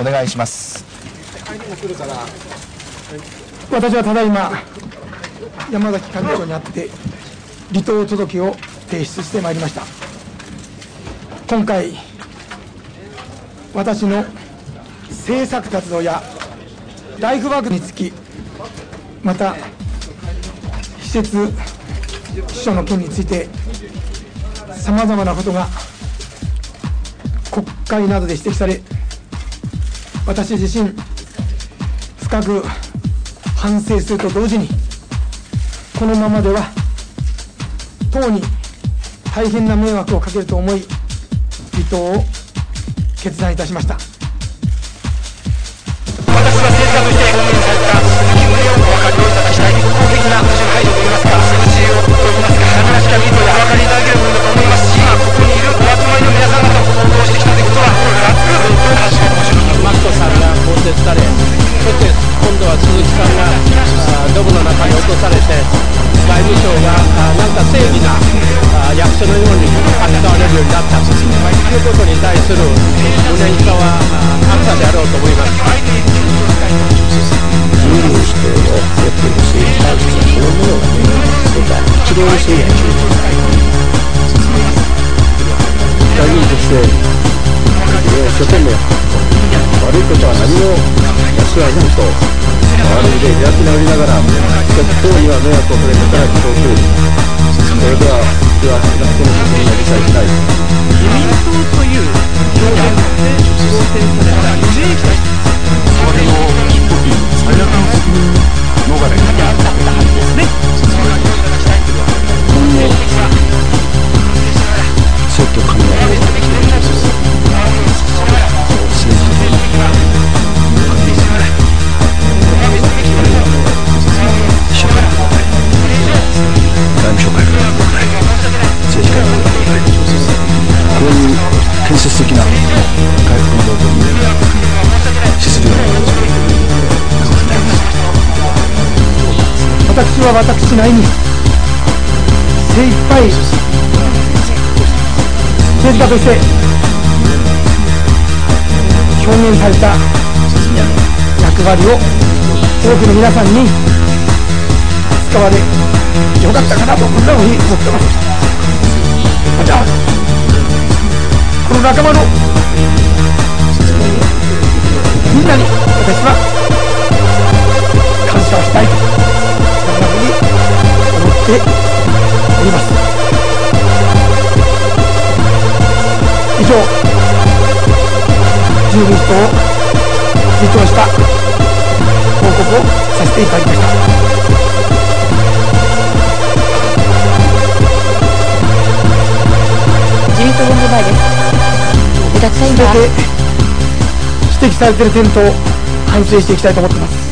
お願いします。私はただいま山崎幹事長にあって離党届を提出してまいりました。今回私の政策活動やライフワークにつきまた施設秘書の件についてさまざまなことが国会などで指摘され私自身深く反省すると同時にこのままでは党に大変な迷惑をかけると思い離党を決断いたしました。今度は鈴木さんがドブの中に落とされて、外務省がなんか正義な役所のように扱われるようになったということに対する無念さはああったであろうと思います。自由民主党のやっている政治体制そのものがね、そうか、一度そういう会議員として、一生懸命やって悪いことは何もやってはい周りで開き直りながら、しかし当時は迷惑をかけてから人をする。それでは、では私は私なりに精一杯政治家として表現された役割を多くの皆さんに使われよかったかなとこんなふうに思ってます。またこの仲間のみんなに私は以上。自由民主党を離党した。報告をさせていただきました。自民党本部前です。私は全今、て指摘されている点と反省していきたいと思っています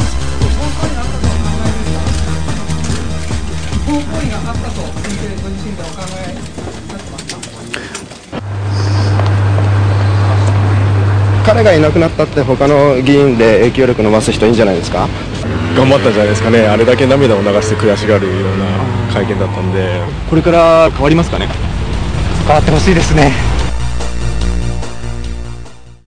彼がいなくなったって他の議員で影響力伸ばす人いいんじゃないですか？頑張ったんじゃないですかね、あれだけ涙を流して悔しがるような会見だったんで、これから変わりますかね？変わってほしいですね